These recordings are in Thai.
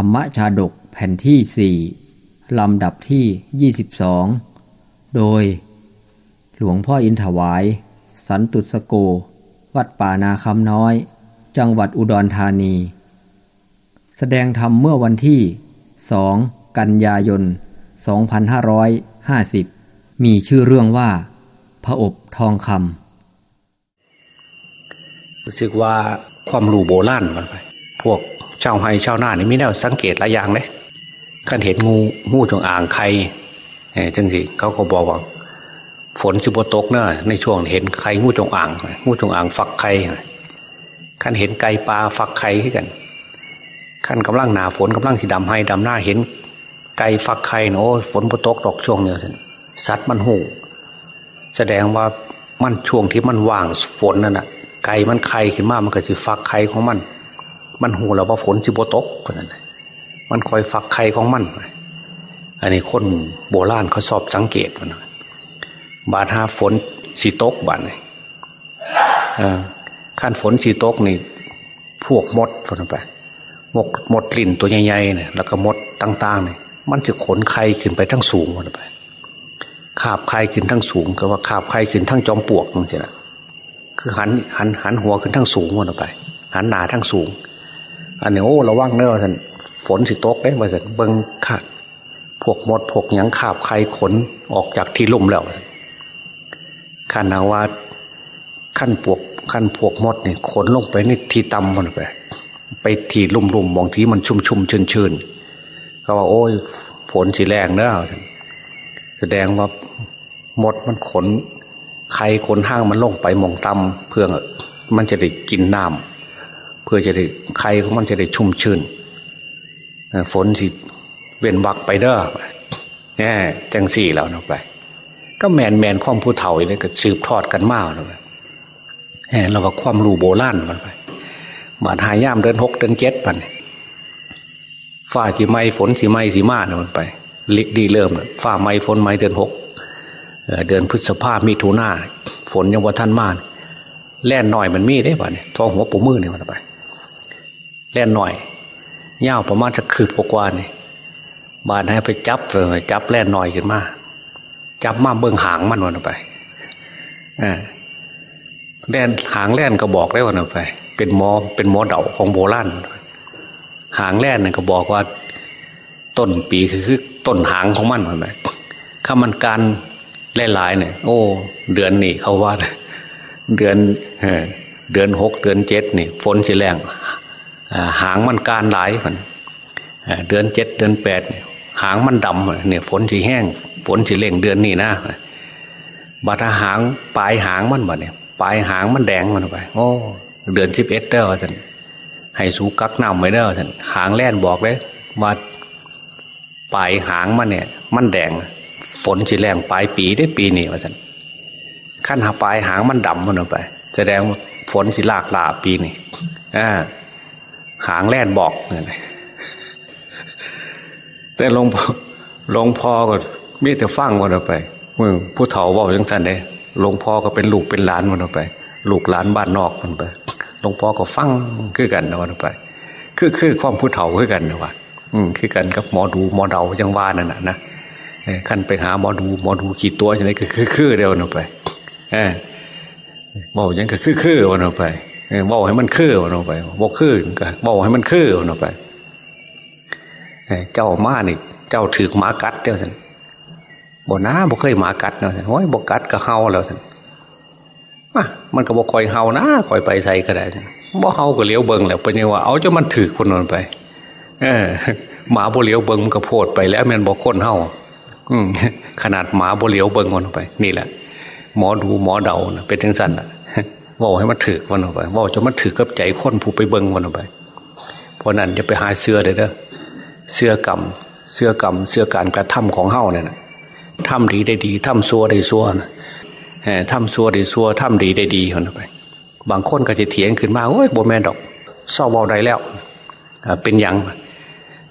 รรมชาดกแผ่นที่สี่ลำดับที่ 22 โดย หลวงพ่ออินถวาย สันตุสโก วัดป่านาคำน้อย จังหวัดอุดรธานี แสดงธรรมเมื่อวันที่ 2 กันยายน 2550 มีชื่อเรื่องว่าพระอบทองคำรู้สึกว่าความรู้โบราณมันไป พวก ชาวไฮชาวนานี่มีแนวสังเกตหลายอย่างเลยกันเห็นงูงูจงอ่างใครจังสิเขาก็บอกว่าฝนชุบตกเนอะในช่วงเห็นใครงูจงอ่างงูจงอ่างฟักไข่ขันเห็นไก่ปลาฟักไข่ขึ้นกันขันกำลังหนาฝนกำลังสีดำให้ดำหน้าเห็น ไก่ฟักไข่โอ้ฝนปตกดอกช่วงเนี่ยสัตว์มันหูแสดงว่ามันช่วงที่มันว่างฝนนั่นแหะไก่มันไข่ขึ้นมามันก็จะฟักไข่ของมัน มันหูแล้วว่าฝนจิบตกก็นั่นมันคอยฟักไข่ของมันอันนี้คนโบราณเขาสอบสังเกตมันบาดหาฝนสีตกบานเลยขั้นฝนสีตกนี่ พวกมดฝนไปมดมดลิ่นตัวใหญ่ๆเนี่ยแล้วก็มดต่างๆเนี่ยมันจะขนไข่ขึ้นไปทั้งสูงฝนไปขาบไข่ขึ้นทั้งสูงก็ว่าขาบไข่ขึ้นทั้งจอมปลวกนั่นสินะคือหันหันหันหัวขึ้นทั้งสูงฝนไป หันหนาทั้งสูง อันนี้โอ้ระวังเนอะท่านฝนสิตกเด้มาสันเบิ้งขาดพวกมดพวกหยังขาบใครขนออกจากที่ลุ่มแล้วขันนาว่าขั้นพวกขั้นพวกมดเนี่ยขนลงไปนี่ที่ต่ำมันไป ไปที่ลุ่มลุ่มมองที่มันชุ่มชุ่มชื้นชื้นเขาว่าโอ้ยฝนสีแรงเนอะแสดงว่ามดมันขน ใครขนห้างมันลงไปมองต่ำเพื่อมันจะได้กินน้ำ พื่อจะได้ใครของมันจะได้ชุ่มชื้นฝนสิเวียนวักไปเด้อแน่จังสี่แล้วนะไป ก็แมนแมนความผู้เฒ่าเลยก็สืบทอดกันมาเนะแหมเราว่าความรู้โบราณมาไปบาดหายย่ามเดินหกเดินเจ็ดปันฝ้าสีไม้ฝนสีไม้สีมาเนาะไปลิดีเริ่มฝ้าไม้ฝนไม้เดือนหกเดือนพฤษภามิถุนาฝนยังว่าท่านมาแล่นหน่อยมันมีได้ป่ะเนี่ยท้องหัวปูมือเนี่ยมันไป แล่นหน่อยเงาประมาณจะคืบกว่านี่บานให้ไปจับเลยจับแล่นหน่อยขึ้นมา จับมาเบื้องหางมันวันไปอ่าแล่นหางแล่นก็บอกได้วันไป เป็นหมอเป็นหมอเดาของโบราณหางแล่นนี่ก็บอกว่า ต้นปีคือคือต้นหางของมันวันไปข้ามันการหลายๆเนี่ย โอ้ เดือนนี่เขาว่าเดือนเดือนหกเดือนเจ็ดนี่ ฝนสิแรง หางมันการหลายมันเดือนเจ็ดเดือนแปดหางมันดำเนี่ยฝนสีแห้ง ฝนสีเล่งเดือนนี้นะบัดหางปลายหางมันบัดเนี่ยปลายหางมันแดงมันไปโอ้เดือนสิบเอ็ดเด้อท่านให้สูกักน้ำไว้เด้อท่านหางแล่นบอกเลยว่าปลายหางมันเนี่ย มันแดง ฝนสีแรงปลายปีได้ปีนี้ว่าท่านขั้นหาปลายหางมันดำมันไป แสดงฝนสีลากลาปีนี้อ่า หางแล่นบอกเนี่ยแต่หลวงพ่อหลวงพ่อก็มีแต่ฟังวันไปมึงผู้เฒ่าบอกยังสั่นเลยหลวงพ่อก็เป็นลูกเป็นหลานวันไป ลูกหลานบ้านนอกวันไปหลวงพ่อก็ฟังคือกันนะวันไป คือคือความผู้เฒ่าคือกันนะว่าอืมคือกันกับหมอดูหมอเดายังว่านั่นนะนะขั้นไปหาหมอดูหมอดูกี่ตัวอย่างนี้ก็คือคือเดียวนะไปเออบอกยังก็คือคือวันไป บอกให้มันคือวันไปบอกคือก็บอกให้มันคือวันไปเจ้ามานี่เจ้าถือหมากัดเดียวสันบ่น้าบ่เคยหมากัดเนาะสันโอ้ยบ่กัดก็เฮาแล้วสันมามันก็บ่คอยเฮานะคอยไปใส่ก็ได้บ่เฮาก็เลี้ยวเบิงแล้วเป็นยังว่าเอาจะมันถือคนนั้นไป เออหมาบ่เลี้ยวเบิงมันก็โพดไปแล้วมันบ่คนเฮาอืมขนาดหมาบ่เลี้ยวเบิงคนไป นี่แหละ หมอดูหมอเดาเป็นจังสันอะ ว่าให้มันถือวันออกไปว่าจะมันถือกับใจคนผู้ไปเบิ้งวันออกไป เพราะนั้นจะไปหาเสื้อเลยเด้อเสื้อกรรมเสื้อกรรมเสื้อการกระทำของเฮ้าเนี่ยนะทำดีได้ดีทำซัวได้ซัวนะทำซัวได้ซัวทำดีได้ดีคนไป บางคนก็จะเถียงขึ้นมาโอ้ยโบแมนดอกเศร้าเบาได้แล้วเป็นยัง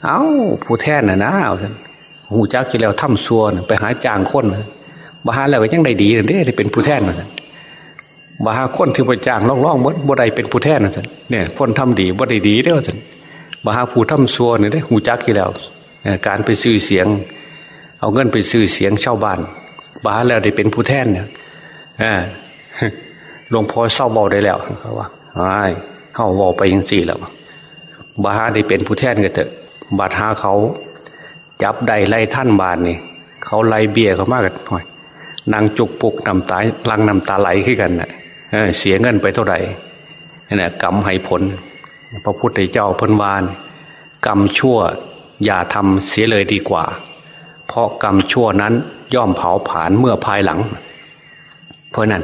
เอาผู้แทนนะนะเอาท่านหูจักจะแล้วทำซัวไปหาจางคนมาหาแล้วก็ยังได้ดีเลยที่เป็นผู้แทนนะท่าน มาหาคนที่ไปจ้างล่องๆมดบ่ได้เป็นผู้แทนนะสันเนี่ยคนทำดีบ่ได้ดีเด้สันบาหาผู้ทำซัวเนี่ยได้หูจักที่แล้วการไปซื้อเสียง เอาเงินไปซื้อเสียงเช่าบ้านบาแล้วได้เป็นผู้แทนเนี่ยหลวงพ่อเศร้าเบาได้แล้วเขาว่าไอ้เขาเบาไปยังสี่แล้วบาฮาได้เป็นผู้แทนกันเถอะบาดหาเขาจับได้ไล่ท่านบาทนี่เขาไล่เบี้ยเขามากกันหน่อยนางจุกปุกน้ำตาลังน้ำตาไหลขึ้นกันเน่ะ เสียเงินไปเท่าไหร่นี่ยกรรมให้ผล พระพุทธเจ้าพันวาน กรรมชั่วอย่าทำเสียเลยดีกว่า เพราะกรรมชั่วนั้นย่อมเผาผลาญเมื่อภายหลัง เพราะนั้น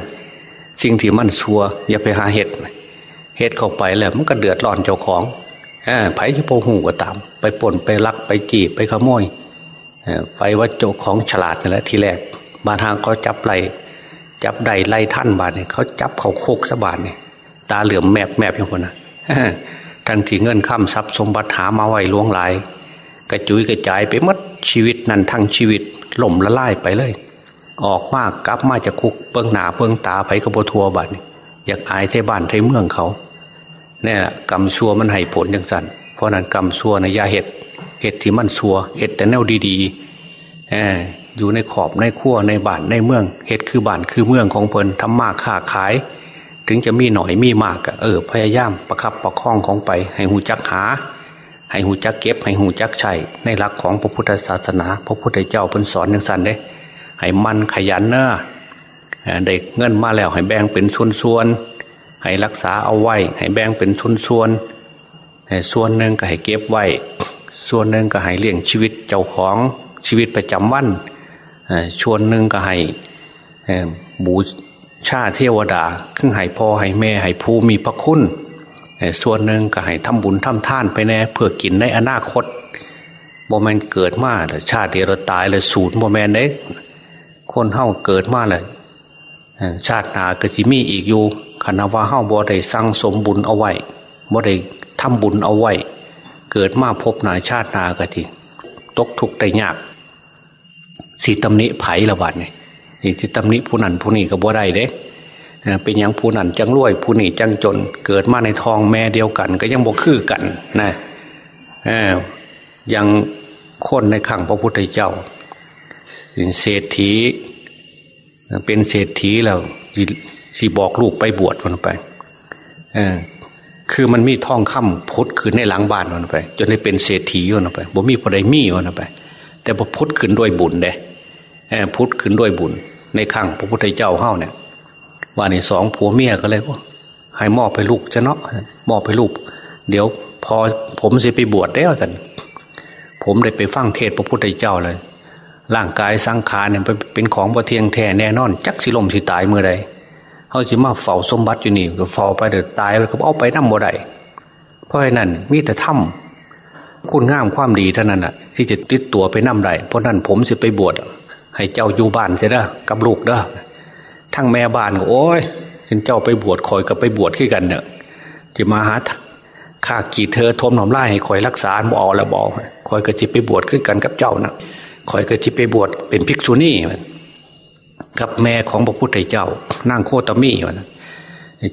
สิ่งที่มันชัวอย่าไปหาเห็ดเห็ดเข้าไปแล้วมันก็เดือดร้อนเจ้าของไผ่จะโปหูก็ตาม ไปป่นไปลักไปจีบไปขโมยไฟว่าเจ้าของฉลาดนี่แหละทีแรกบางทางเขาจับไล่ จับได้ไล่ท่านบาทเนี่ยเขาจับเขาโคกสบานเนี่ยตาเหลือมแมบแมบอย่างคนนะทันทีเงินข้ามทรัพย์สมบัติหามาไว้ล่วงหลาย กระจุยกระจายไปมัดชีวิตนั้นทั้งชีวิตล่มละลายไปเลย ออกมากกลับมาจากคุกเบื้องหนาเบื้องตาไผกระโบทัวบัตอยากอายเทบ้านเทเมืองเขาเนี่ยกรรมชั่วมันให้ผลอย่างสันเพราะนั้นกรรมชั่วในยาเห็ดเห็ดที่มันชั่วเห็ดแต่แนวดีๆ อยู่ในขอบในขั้วในบ้านในเมืองเห็ดคือบ้านคือเมืองของเพลินทำมากค้าขาย ถึงจะมีหน่อยมีมากเออพยายามประคับประคองของไป ให้หูจักหา ให้หูจักเก็บ ให้หูจักใช้ในหลักของพระพุทธศาสนา พระพุทธเจ้าเพิ่นสอนอย่างสันเด้ให้มันขยันเนอะเด็กเงินมาแล้วให้แบ่งเป็นส่วนๆให้รักษาเอาไว้ ให้แบ่งเป็นส่วนๆส่วนหนึ่งก็ให้เก็บไว้ ส่วนหนึ่งก็ให้เลี้ยงชีวิตเจ้าของชีวิตประจำวัน ส่วนหนึ่งก็ให้บูชาเทวดาขึ้นให้พ่อให้แม่ให้ผู้มีพระคุณส่วนหนึ่งก็ให้ทำบุญทำท่านไปแน่เพื่อกินในอนาคตโมเมนเกิดมาชาติเดียวตายเลยสูญโมเมนเด้คนเฮาเกิดมาเลยชาติหนาก็จะมีอีกอยู่คณะว่าเฮาบ่ได้สร้างสมบุญเอาไว้บ่ได้ทำบุญเอาไว้ เกิดมาพบหนาชาติหนากะทีตกทุกข์ได้ยาก สีตำหนิไผ่ละวันนี่ที่ตำหนิผู้นั้นผู้นี้ก็บ่ได้เด้เป็นอย่างผู้นั้นจังรวยผู้นี้จังจน เกิดมาในทองแม่เดียวกัน ก็ยังบ่คือกันนะยังคนในขังพระพุทธเจ้าเศรษฐี เป็นเศรษฐีแล้วสิบอกลูกไปบวชวันไปคือมันมีท่องคำพุทธขึ้นในหลังบ้านวันไป จนได้เป็นเศรษฐีวันไปบ่มีพอได้มีวันไป แต่พอพุทธขึ้นด้วยบุญเด้พุทธขึ้นด้วยบุญ ในขังพระพุทธเจ้าเข้าเนี่ยว่านี่สองผัวเมียก็เลยว่าให้มอบไปลูกจะเนาะมอบไปลูก เดี๋ยวพอผมจะไปบวชแล้วท่านผมได้ไปฟังเทศพระพุทธเจ้าเลย ร่างกายสังขารเนี่ยเป็นของบ่เทียงแท้แน่นอน จักสิลมสิตายเมื่อใดเขาจะมาเฝ้าสมบัติอยู่นี่ก็เฝ้าไปเดือดตายไปเขาเอาไปน้ำบ่ได้เพราะฉะนั้นมีแต่ถ้ำ คุณงามความดีเท่านั้นแหะที่จะติดตัวไปน้ำได้เพราะนั้นผมจะไปบวชให้เจ้าอยู่บ้านเสียเด้อกับลูกเด้อทั้งแม่บ้านก็โอ้ยเจ้าไปบวชคอยกับไปบวชขึ้นกันเนี่ยจะมาหาข้ากี่เธอทมหนอมไล่ให้คอยรักษาบ่เอาแล้วบอกคอยกระจิไปบวชขึ้นกันกับเจ้านะคอยกระจิไปบวชเป็นภิกษุณีกับแม่ของพระพุทธเจ้านั่งโคตมีวะ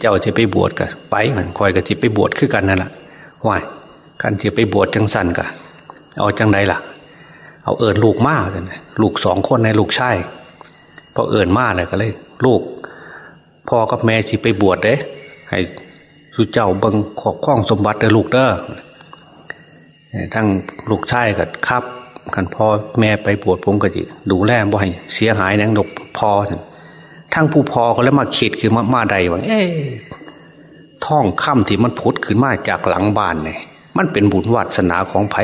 เจ้าจะไปบวชกันไปมันคอยกระจิไปบวชขึ้นกันนั่นแหละว่าย กันจะไปบวชจังสันกันเอาจังไดล่ะ เอาเอิญลูกมากเลยลูกสองคนในลูกชายพอเอิญมากเลยก็เลย ลูกพ่อกับแม่สิไปบวชเด้ให้สุเจ้าบิงขอข้องสมบัติเด้อลูกเด้อทั้งลูกชายกับครับกันพ่อแม่ไปบวชผมก็จะดูแลบ่ให้เสียหายนังดกพอทั้งผู้พอก็แล้วมาคิดคือมามาใดว่าเอ๊ท่องค่ำที่มันพุทธขึ้นมาจากหลังบ้านเนี่ย มันเป็นบุญวัสนาของไผ่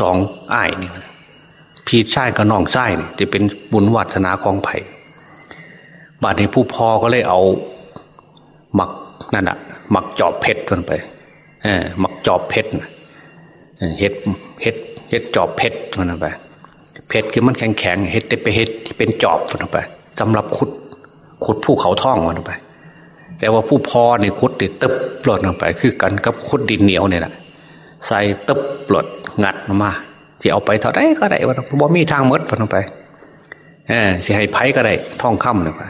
สองอ้ายนี่พี่ชายกับน้องชายนี่จะเป็นบุญวัสนาของไผ่บาดนี้ผู้พอก็เลยเอาหมักนั่นอะหมักจอบเพชรกันไปเออหมักจอบเพชรเห็ดเห็ดเห็ดจอบเพชรมันไปเพชรคือมันแข็งแข็งเห็ดเตไปเห็ดเป็นจอบมันไปสำหรับขุดขุดผู้เขาท่องมันไป แต่ว่าผู้พอเนี่ขุดติดตึบปลดลงไป คือกันกับขุดดินเหนียวเนี่ยแหละใส่ตึบปลดงัดมาจะเอาไปเท่าไรก็ได้ว่าบ่มีทางมดลงไปเออสิให้ไผ่ก็ได้ท่องค่ำเลยไป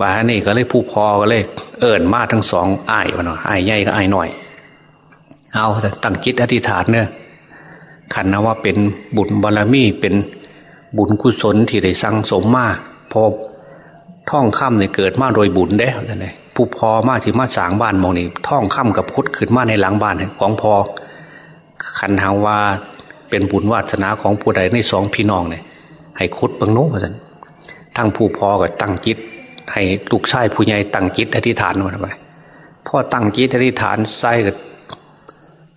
บาฮนี่ก็เลยผู้พอก็เลย เอิญมาทั้งสองอ้ายวันหน่อยอ้ายใหญ่ก็อ้ายหน่อย เอาแต่ตั้งจิตอธิษฐานเนี่ยขันนะว่าเป็นบุญบารมีเป็นบุญกุศลที่ได้สั่งสมมาพอ ท่องค่ำเนี่ยเกิดมาโดยบุญได้ท่านผู้พอมาที่มาสางบ้านมองนี่ท่องค่ำกับพุทธขึ้นมาในหลังบ้านของพอขันทางว่าเป็นบุญวาสนาของผู้ใดในสองพี่น้องเนี่ยให้คุดบังโน้ท่านทั้งผู้พอกับตั้งจิต ให้ลูกชายผู้ใหญ่ตั้งจิตอธิษฐานมาไปพ่อตั้งจิตอธิษฐานใส่กับ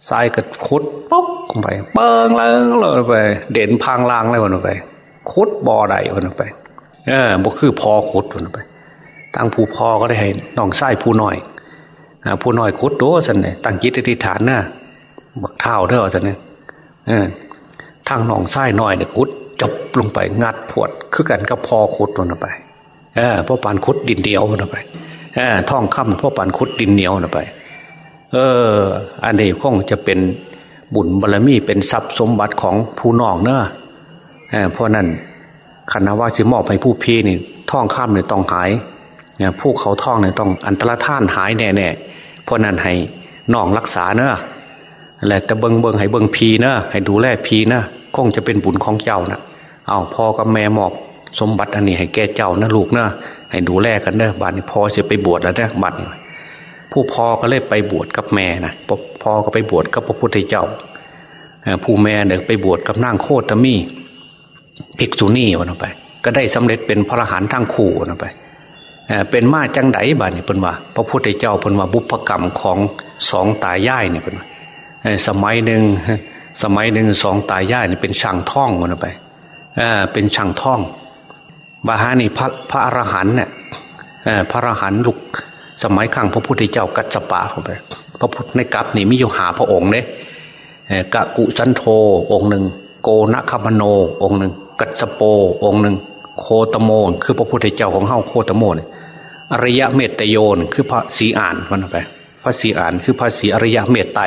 ใส่กับคุดปุ๊บลงไปเปิงเลยเลยไป เด่นพังลางเลยวันไปคุดบ่อใดวันไป เออบ่คือพอคุดวันไปตั้งผู้พอก็ได้ให้น้องไส้ผู้น้อยผู้น้อยคุดโดสันเนี่ยตั้งจิตอธิษฐานนะบักเท้าเด้อสันเนี่ยเออทางน้องไส้น้อยเนี่ยคุดจบลงไปงัดพวดคือกันก็พอคุดลงไปเออพ่อปานคุดดินเดียวลงไปเออท่องคำพ่อปานคุดดินเหนียวลงไป เออ อันนี้คงจะเป็นบุญบารมีเป็นทรัพย์สมบัติของผู้น้องเนอะเพราะนั้น คณะว่าจะมอบให้ผู้พี่นี่ท่องข้ามเนี่ยต้องหายเนี่ยผู้เขาท่องเนี่ยต้องอันตรธานหายแน่แน่เพราะนั้นให้น้องรักษาเนอะอะไรแต่เบิงเบิงให้เบิงพีเนอะให้ดูแลพีเนะคงจะเป็นบุญของเจ้านะเอาพ่อกับแม่มอบสมบัติอันนี้ให้แก่เจ้านะลูกเนอะให้ดูแลกันเนอะบัดนี้พ่อจะไปบวชแล้วเนอะบัดนี้ผู้พ่อก็เลยไปบวชกับแม่นะพ่อก็ไปบวชกับพระพุทธเจ้าผู้แม่เนี่ยไปบวชกับนางโคตมี ภิกษุณีวันไป ก็ได้สำเร็จเป็นพระอรหันต์ทั้งคู่วันไปเป็นมาจังไดบ้านี่เป็นว่า พระพุทธเจ้าเป็นว่าบุพกรรมของสองตายายเนี่ยเป็นว่าสมัยหนึ่งสมัยหนึ่งสองตายายนี่เป็นช่างท่องวันไปเป็นช่างท่องบาฮานี่พระพระอรหันต์เนี่ยพระอรหันต์ลูกสมัยข้างพระพุทธเจ้ากัจจปะเข้าไปพระพุทธในกัปนี่มิอยู่หาพระองค์เนี่ยกะกุสันโธองค์หนึ่งโกนคามโนองค์หนึ่ง กัจโปองค์หนึ่งโคตโมนคือพระพุทธเจ้าของเฮาโคตโมนอริยะเมตโยนคือพระสีอ่านวันไปพระสีอ่านคือพระสีอริยะเมตไต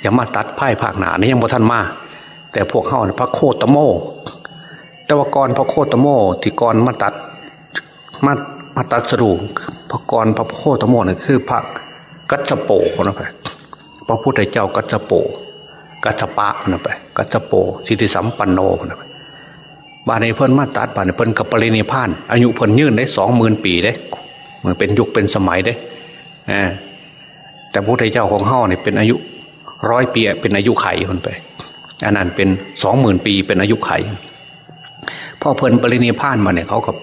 อย่ามาตัดไพ่ภาคหนานี่ยังบ่ท่านมา แต่พวกเฮาพระโคตโมแต่ว่ากรพระโคตโมที่กรมาตัดมามาตัดสรุปพระกรพระโคตโมนี่คือพระกัจโปนะไปพระพุทธเจ้ากัจโปกัจปะนะไปกัจโปสิทธิสัมปันโนนะไป บานในเพิ่นมาตัดบานในเพิ่นกับปรินิพาน อายุเพิ่นยืนได้สองหมื่นปีได้เหมือนเป็นยุคเป็นสมัยได้แต่พระพุทธเจ้าของเฮาเนี่ยเป็นอายุร้อยปีเป็นอายุไขคนไปอันนั้นเป็นสองหมื่นปีเป็นอายุไขพ่อเพิ่นปรินิพานมาเนี่ยเขากับ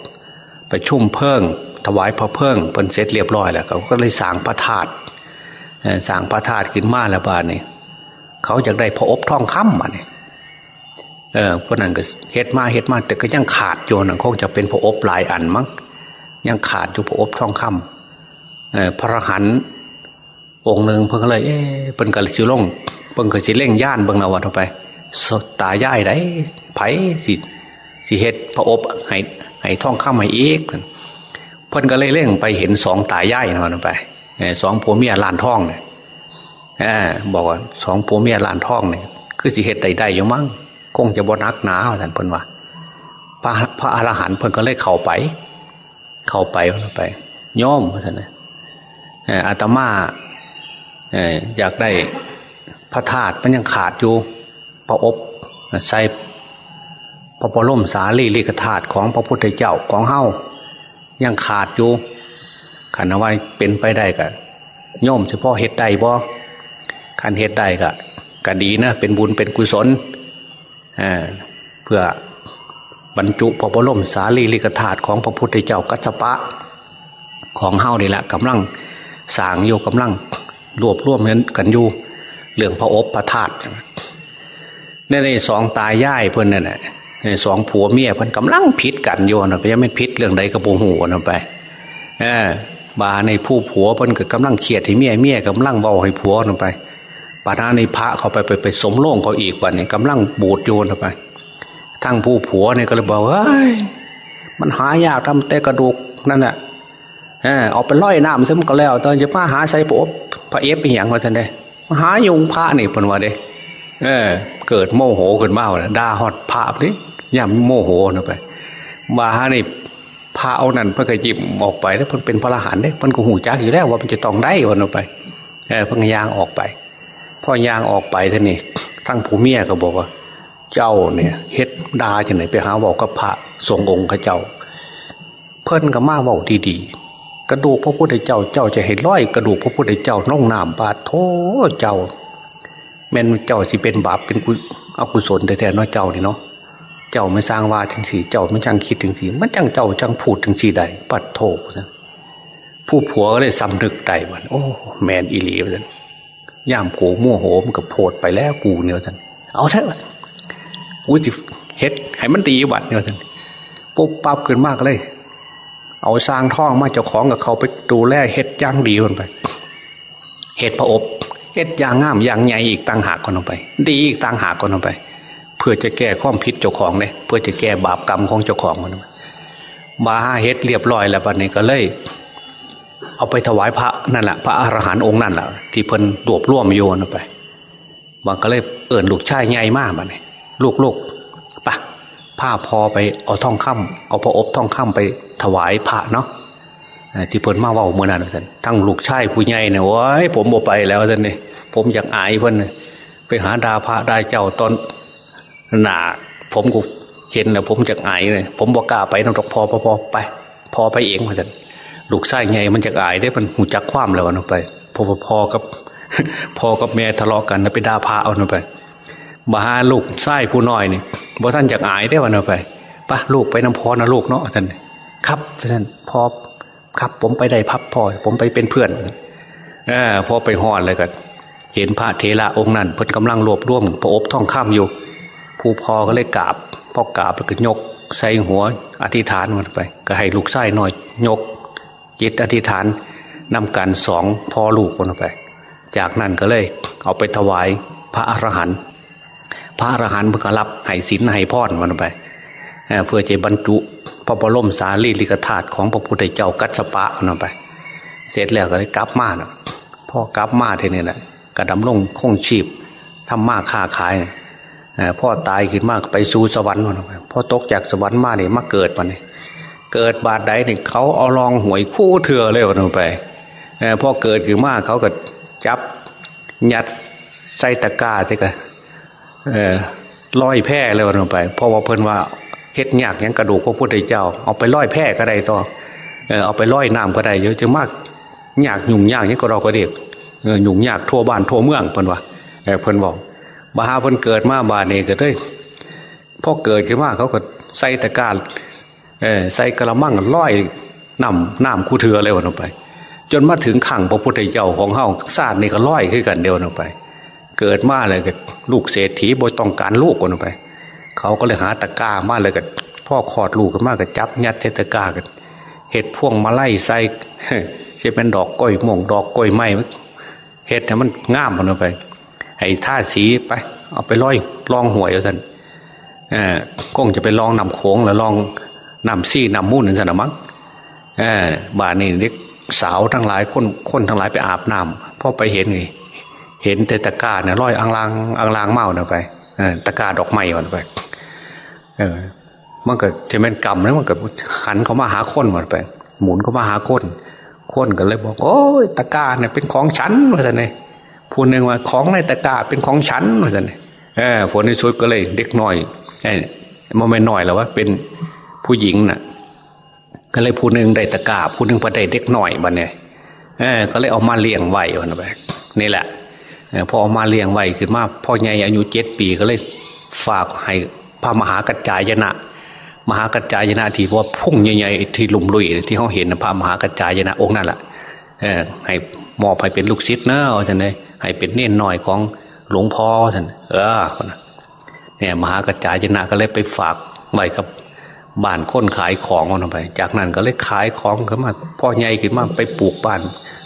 ไปชุ่มเพิ่งถวายพระเพิ่งเพิ่นเสร็จเรียบร้อยแล้วเขาก็เลยสร้างพระธาตุสร้างพระธาตุขึ้นมาแล้วบ้านนี่เขาอยากได้พระอบทองคำมาเนี่ย เออเพราะนั้นก็เฮ็ดมาเฮ็ดมาแต่ก็ยังขาดโยนคงจะเป็นพระอบหลายอันมั้งยังขาดอยู่พระอบทองคำเออพระหันองค์หนึ่งเพิ่งเลยเอ๊ะเพิ่นกระสิล่งเพิ่งกระสิเล่งย่านเบิ่งนาวันออกไปสตาย่ายได้ไผสิสิเฮ็ดพระอบให้ให้ทองคำให้อีกเพิ่นก็เลยเล่งไปเห็นสองตาย่ายนะวันไปสองผัวเมียลานท่องเนี่ยบอกว่าสองผัวเมียลานท่องเนี่ยคือสิเหตุใดๆอยู่มั้ง คงจะบนักหนาท่านเพิ่นว่าพระพระอรหันต์เพิ่นก็เลยเข้าไป เข้าไปเข้าไปย่อมท่านนะอาตมาอยากได้พระธาตุมันยังขาดอยู่พระอบใส่พระบรมสารีริกธาตุของพระพุทธเจ้าของเฮ้ายังขาดอยู่ขันว่าเป็นไปได้กะย่อมเฉพาะเหตุใดบ่ขันเหตุใดกะก็ดีนะเป็นบุญเป็นกุศล เพื่อบรรจุพระบรมสารีริกธาตุของพระพุทธเจ้ากัจปะ ของเฮานี่แหละกำลังสางโยกำลังรวบรวมกันอยู่เรื่องพระอบพระธาตุนี่ในสองตายย่ายเพื่อนนั่นแหละสองผัวเมียเพื่อนกำลังพิษกันโยนไปยังไม่พิษเรื่องใดกระโปงหูนไปเออบาในผู้ผัวเพิ่นก็กำลังเขียดให้เมียเมียกำลังเบาให้ผัวลงไป ปานาในพระเขาไปไปไปสมโล่งเขาอีกวันนี้กำลังบูดโยนไป ทั้งผู้ผัวเนี่ยก็เลยบอกว่ามันหายากทำแต่กระดูกนั่นแหละเออเอาไปล่อยน้ำซะมันก็แล้ว ตอนจะมาหาใส่ปบพระเอฟเป็นอย่างว่าจันได้มาหายุงพระนี่เป็นว่าเด้เออ เกิดโมโหขึ้นมาเลยด่าฮอดพระนี่ย่ำโมโหนะไปมาหานี่พาเอานั่นเพื่อจิบออกไปแล้วเพิ่นเป็นพระรหันต์เด้เพิ่นก็หูจักอยู่แล้วว่ามันจะต้องได้วันออกไป เออพิ่งยางออกไป พ่อยางออกไปท่านนี่ทั้งผู้เมียก็บอกว่า เจ้าเนี่ยเฮ็ดดาจะไหนไปหาบอกกับพระทรงองค์ข้าเจ้า เพิ่นก็มาบอกดีๆกระดูกพระพุทธเจ้าเจ้าจะเห็นร้อยกระดูกพระพุทธเจ้าน้องนามบาดโทเจ้าแม่นเจ้าสิเป็นบาปเป็นกุอกุศลแต่แท้น้อเจ้านี่เนาะเจ้าไม่สร้างว่าถึงสีเจ้าไม่จังคิดถึงสีมันจังเจ้าจังพูดถึงสีใดปัดโทผู้ผัวก็เลยสำนึกได้ว่าโอ้ แมนอีหลีว่าย่ ย่ามโกมั่วโหมกับโพดไปแล้วกูเนี่ยท่านเอาเถอะกูจิเฮ็ดให้มันตีบัดเนี่ยท่านปุ๊บปั๊บขึ้นมากเลย เอาสร้างท่องมาเจ้าของกับเขาไปดูแลเฮ็ดย่างดีคนไปเฮ็ดพระอบเฮ็ดย่างงามย่างใหญ่อีกต่างหากคนลงไป ดีอีกต่างหากคนลงไป เพื่อจะแก้ข้อมพิษเจ้าของเนี่ยเพื่อจะแก้บาปกรรมของเจ้าของมันมาเฮ็ดเรียบร้อยแล้วบัดนี้ก็เลย เอาไปถวายพระนั่นแหละพระอรหันต์องค์นั่นแหละที่เพิ่นรวบร่วมโยนไปบางก็เลยเอิ่นลูกชายใหญ่มากมาเนี่ยลูกลูกปะผ้าพอไปเอาท่องคำเอาพระอบท่องคำไปถวายพระเนาะที่เพิ่นมาว่าเมื่อนั้นท่านทั้งลูกชายผู้ใหญ่เนี่ยว้ายผมบ่ไปแล้วท่านนี่ผมอยากอายเพิ่นไปหาดาพระได้เจ้าตอนหนาผมกูเห็นแล้วผมอยากอายเลยผมบอกกล้าไปน้องตกพอพอพอไป พอไปเองท่าน ลูกไส้ไงมันจะอายได้มันหูจักคว่ำแล้วนไปพอพอกับพอกับแม่ทะเลาะกันแล้วไปด่าพาเอาไปมาหาลูกไส้ผู้น้อยนี่พอท่านจะอายได้วันไปปะลูกไปน้ำพอนะลูกเนาะท่านครับท่านพอครับ ผมไปได้พับพอผมไปเป็นเพื่อนอพอไปหอดเลยกันเห็นพระเทระองค์นั้นเพิ่นกำลังรวบร่วมพระอบท่องข้ามอยู่ ผู้พอก็เลยกราบพอกราบแล้วก็ยกใส่หัวอธิษฐานมันไป ก็ให้ลูกไส้หน่อยยก จิตอธิษฐานนำกันสองพ่อลูกคนไป จากนั้นก็เลยเอาไปถวายพระอรหันต์พระอรหันต์เพื่อรับให้ศีลให้พรมันไปเพื่อจะบรรจุพระบรมสารีริกธาตุของพระพุทธเจ้ากัสปะมันไป เสร็จแล้วก็เลยกลับมานะพ่อกลับมาทีนี้แหละกระดำลงคงชีพทำมากค้าขายพ่อตายขึ้นมากไปสู่สวรรค์มันไปพ่อตกจากสวรรค์มาเนี่ยมาเกิดมันเนี่ย เกิดบาดใดเนี่ยเขาเอาลองหวยคู่เถื่อเลยวันไปพอเกิดขึ้นมาเขาก็จับยัดใส่ตะกร้าใช่กันลอยแพร่เลยวันไปเพราะว่าเพิ่นว่าเฮ็ดยากยังกระดูกพระพุทธเจ้า เอาไปลอยแพร่ก็ได้ต่อเอาไปลอยน้ำก็ได้เยอะจะมากยากหยุ่งยากนี่ก็เราก็เด็กหยุ่งยากทั่วบ้านทั่วเมืองเพิ่นว่าเพิ่นบอกบาฮาเพิ่นเกิดมาบาเนก็ได้พอเกิดขึ้นมาเขาก็ใส่ตะกร้า ใส่กระมังร้อยน้ำน้ำคู่เถือเลยวันไป จนมาถึงขังพระพุทธเจ้าของเฮาซาดนี่ก็ร้อยขึ้นกันเดียวนันไป เกิดมาเลยกับลูกเศรษฐีบอยต้องการลูกกันไป เขาก็เลยหาตะกร้ามาเลยกับพ่อขอดลูกกันมากกับจับยัดเทตะกร้ากันเห็ดพ่วงมาไล่ใส่ใช่เป็นดอกก้อยม่วงดอกก้อยไม้เห็ดแต่มันง่ามมันไปให้ท่าสีไป เอาไปร้อยลองหวยเอาสันเออคงจะไปลองนำโค้งหรือลอง นำซี่นำมุ่นนั่นสนะมั้งเออบานี่เด็กสาวทั้งหลายคนคนทั้งหลายไปอาบน้ำพ่อไปเห็นไงเห็นแต่ตะกาเนี่ยร้อยอังลางอังลางเมาเนี่ยไปเออตะกาดอกไม้ก่อนไปเออมันก็จะเป็นกรรมแล้วมันก็หันเขามาหาคนหมดไป หมุนเขามาหาคนคนก็เลยบอก โอ้ยตะกาเนี่ยเป็นของฉันว่าสันเลยพูดหนึ่งว่าของในตะกาเป็นของฉันว่าสันเลยเออผลในสุดก็เลยเด็กน้อยไอ้มันไม่น้อยแล้วว่าเป็น ผู้หญิงนะ่ะ ก็เลยผู้หนึ่งได้ตะกาผู้หนึ่งพอได้เด็กหน่อยบันเนี่ยเออก็เลยเอามาเลี้ยงไว้วันไปนี่แหละพอเอามาเลี้ยงไว้ขึ้นมาพ่อใหญ่อายุเจ็ดปีก็เลยฝากให้พระมหากัจจายนะ มหากัจจายนะที่ว่าพุ่งใหญ่ๆที่ลุมลุยที่เขาเห็นพระมหากัจจายนะองค์นั่นแหละเออให้มอบให้เป็นลูกศิษย์นะท่านเลยให้เป็นเน่นหน่อยของหลวงพ่อท่านเออเนี่ยมหากัจจายนะก็เลยไปฝากไว้กับ บ้านค้นขายของออกไป จากนั้นก็เลยขายของขึ้นมาพ่อใหญ่ขึ้นมาไปปลูกบ้าน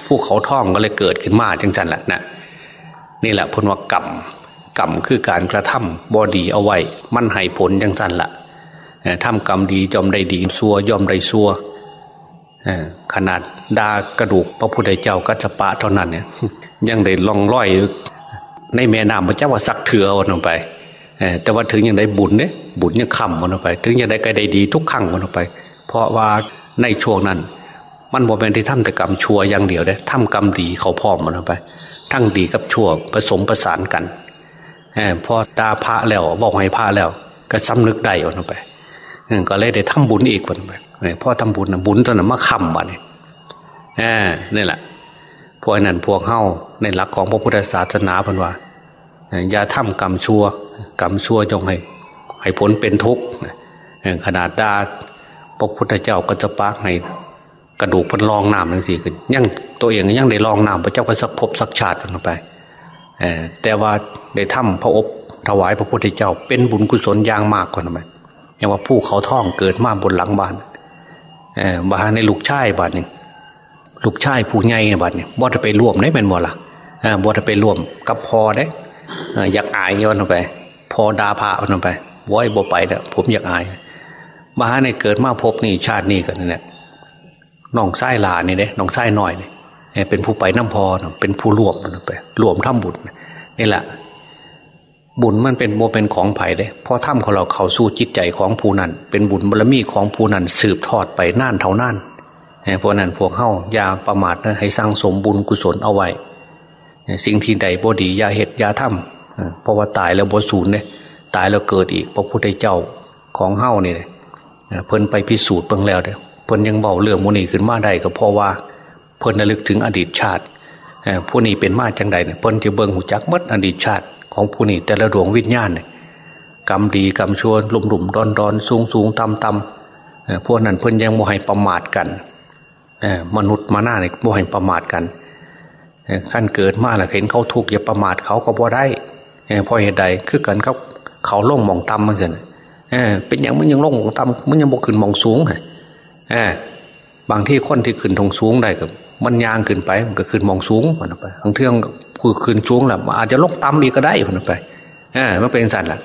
ผู้เขาท่องก็เลยเกิดขึ้นมาจังจันแหละนะนี่แหละพนวกรรมกรรมคือการกระทำบอดีเอาไว้ มันให้ผลจังจันละทำกรรมดียอมได้ดีซัวยอมได้ซัวขนาดดากระดูกพระพุทธเจ้ากัจจปะเท่านั้นเนี่ยยังได้ลองร้อยในแม่น้ำพระเจ้าว่าสักเถื่อเอาลงไป แต่ว่าถึงอยังไดบุญเนี่ยบุญยังคำวันออกไป ถึงอยังไดก็ได้ดีทุกครั้งวันออกไป เพราะว่าในช่วงนั้น มันบอกเป็นที่ทำแต่กรรมชั่วอย่างเดียวเด้ทำกรรมดีเขาพร้อมมันออกไป ทั้งดีกับชั่วผสมประสานกันพอตาพระแล้วบอกให้พระแล้ว ก็ซ้ำนึกได้ออกไปก็เลยได้ทำบุญอีกคนไปพ่อทำบุญนะบุญตอนนั้นมาคำวะเนี่ยนี่แหละพวกนั้นพวกเฮ้าในหลักของพระพุทธศาสนาพันว่า อย่าทำกรรมชั่ว กรรมชั่วจงให้ ให้ผลเป็นทุกข์ขนาดดาพระพุทธเจ้าก็จะปากให้กระดูกพันลองน้ำทั้งสี่ขึ้นยังตัวเองยังได้ลองน้ำพระเจ้าก็สักพบสักชาติลงไปแต่ว่าได้ทำพระอบถวายพระพุทธเจ้า เป็นบุญกุศลอย่างมากคนไปอย่างว่าผู้เขาท่องเกิดมาบนหลังบ้านบ้านในลูกชายบ้านนี่ลูกชายผู้ใหญ่บ้านนี่บ่จะไปร่วมได้เป็นบ่ละบ่จะไปร่วมกับพอได้ อยากอายย้อนไป พอดาพาเอาไปว้อยบ่ไปเด้อผมอยากอายมาในเกิดมาพบนี่ชาตินี้กันเนี่ยน้องไส้ลานี่เด้น้องไส้หน่อยเนี่ยเป็นผู้ไปน้ำพอเป็นผู้รวมไปรวมทำบุญนี่แหละ บุญมันเป็นโมเป็นของไผ่เด้พอถ้ำของเราเขาสู้จิตใจของผู้นั้น เป็นบุญบารมีของผู้นั้นสืบทอดไปน่านเท่าน่านเพราะนั้นพวกเข้าอย่าประมาทนะให้สร้างสมบุญกุศลเอาไว้ สิ่งที่ใดบ่ดียาเหตุอย่าทำเพราะว่าตายแล้วบ่สูญเนี่ยตายแล้วเกิดอีก พระพุทธเจ้าของเฮ้านี่เพิ่นไปพิสูจน์เบิ่งแล้วเด้เพิ่นยังเบาเรื่องมุนีขึ้นมาได้ก็เพราะว่าเพิ่นระลึกถึงอดีตชาติผู้นี้เป็นมาจังใดเนี่ยเพิ่นจะเบิ่งหูจักมัดอดีตชาติของผู้นี้แต่ละดวงวิญญาณเนี่ยกรรมดีกรรมชั่วลุ่มหลุมดอนดอนสูงสูงต่ำต่ำพวกนั้นเพิ่นยังโมให้ประมาทกันมนุษย์มาหน้าเนี่ยโมให้ประมาทกัน ขั้นเกิดมาแล้วเห็นเขาทุกข์อย่าประมาทเขาก็บ่ได้เพราะเหตุใดคือกันเขาเขาล่งมองต่ำมันเสนเป็นอย่างมันยังล่งมองต่ำมันยังบกขึ้นมองสูงไงบางที่คนที่ขึ้นทงสูงได้ก็มันยางขึ้นไปมันก็ขึ้นมองสูงมันไปบางเที่ยงคือขึ้นสูงแหละอาจจะลงต่ำอีกก็ได้มันไปมันเป็นสัตว์ละ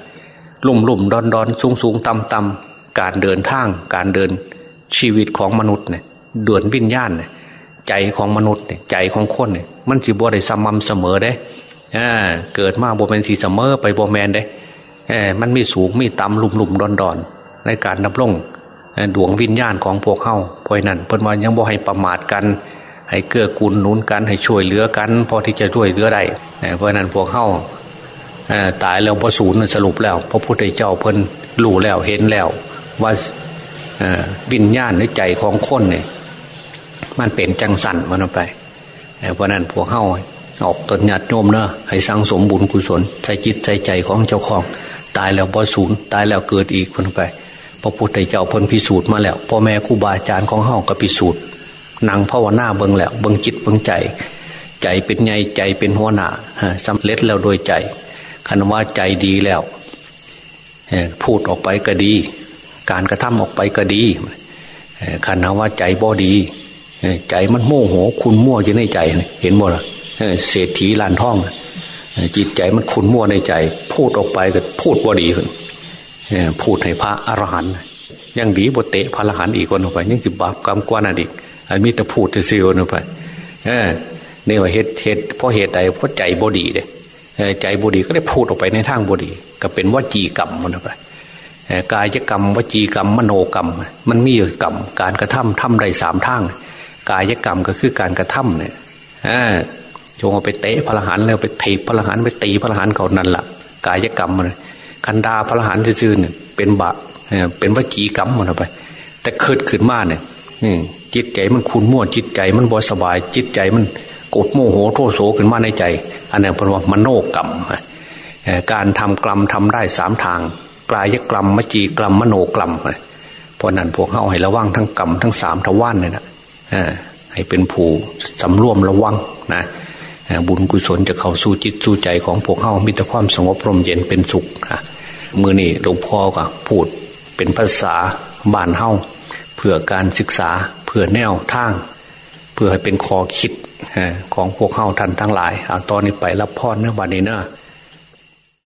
ลุ่มลุ่มดอนดอนสูงสูงต่ำต่ำการเดินทางการเดินชีวิตของมนุษย์เนี่ยเดือนวิญญาณเนี่ย ใจของมนุษย์เนี่ยใจของคนเนี่ยมันจีบวได้สม่ำเสมอได้อ่าเกิดมาบวเป็นสีเสมอไปบวแมนได้เอมันมีสูงมีต่ำลุ่มลุ่มดอนดอนในการดำรงดวงวิญญาณของพวกเข้าเพราะนั้นเพิ่นว่ายังบ่ให้ประมาทกัน ให้เกื้อกูลหนุนกันให้ช่วยเหลือกันพอที่จะช่วยเหลือได้เพราะนั้นพวกเข้าตายแล้วพอศูนย์สรุปแล้วพระพุทธเจ้าเพิ่นรู้แล้วเห็นแล้วว่าวิญญาณในใจของคนเนี่ย มันเป็นจังสันมันไปเพราะนั้นพวกเข้าออกตนหยัดโยมเนอะให้สร้างสมบุญกุศลใจจิตใจใจของเจ้าของ ตายแล้วพอศูนย์ตายแล้วเกิดอีกคนไปพระพุทธเจ้าพ้นพิสูจน์มาแล้วพ่อแม่ครูบาอาจารย์ของเฮาก็พิสูจน์นางภาวนาเบิ่งแล้วเบิ่งจิตเบิ่งใจ ใจเป็นไงใจเป็นหัวหน้าสำเร็จแล้วโดยใจคันว่าใจดีแล้วพูดออกไปก็ดี การกระทำออกไปก็ดีคันว่าใจบ่ดี ใจมันโมโหคุณมั่วอยู่ในใจ เห็นหมดละเศรษฐีลานท่อง จิตใจมันคุณมั่วในใจ พูดออกไปก็พูดบ่ดีขึ้นพูดให้พระอรหันต์ยังดีบทเตะพระอรหันต์อีกคนออกไปยังสิบบาปกรรมกว่านั่นอีกอันมีแต่พูดจะซีคนออกไปเนี่ยว่าเหตุเหตุเพราะเหตุใดเพราะใจบดีเด้ใจบดีก็ได้พูดออกไปในทางบดี ก็เป็นวจีกรรมมันออกไปกายกรรมวจีกรรมมโนกรรม มันมีกรรมการกระทำทำได้สามทาง กายกรรมก็คือการกระทำเนี่ยจงเอาไปเตะพระรหันแล้วไปถีบพระรหันไปตีพระรหันเขานั่นแหละกายกรรมมันคันดาพระรหันซื่อเนี่ยเป็นบาปเป็นวจีกรรมมันไป แต่เกิดขึ้นมาเนี่ยจิตใจมันคุณมั่วจิตใจมันบ่สบาย จิตใจมันกดโมโหโทโสขึ้นมาในใจ อันนี้เป็นว่ามโนกรรมการทำกรรมทำได้สามทางกายกรรมมจีกรรมมโนกรรมเพราะนั้นพวกเขาให้ระวังทั้งกรรมทั้งสามทวารเนี่ยนะ ให้เป็นผู้สำรวมระวังนะบุญกุศลจะเข้าสู่จิตสู่ใจของพวกเขามีแต่ความสงบร่มเย็นเป็นสุขนะมือนี่หลวงพ่อก็พูดเป็นภาษาบ้านเฮาเพื่อการศึกษาเพื่อแนวทาง เพื่อให้เป็นคอคิดของพวกเฮาท่านทั้งหลายอตอนนี้ไปรับพรเนื้อบันนี้เนอะ